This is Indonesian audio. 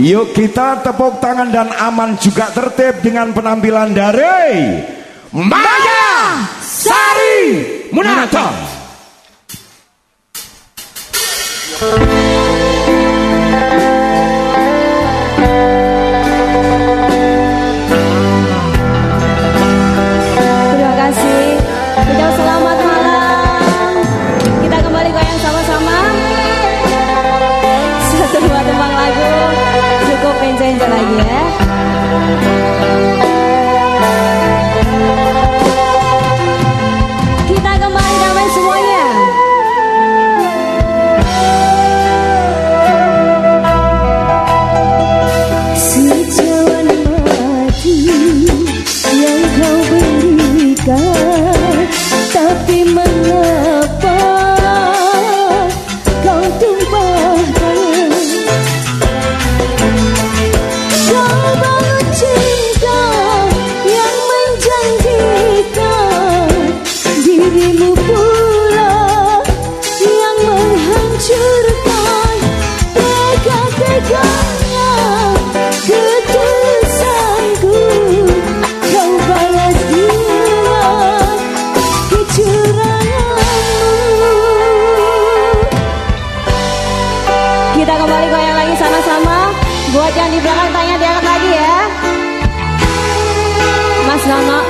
Yuk kita tepuk tangan dan aman juga tertib dengan penampilan dari Maya Sari Munata. Terima Lagi ya. Kita kembali damai semuanya. Sejawan mati yang kau berikan Tapi mengapa 干了。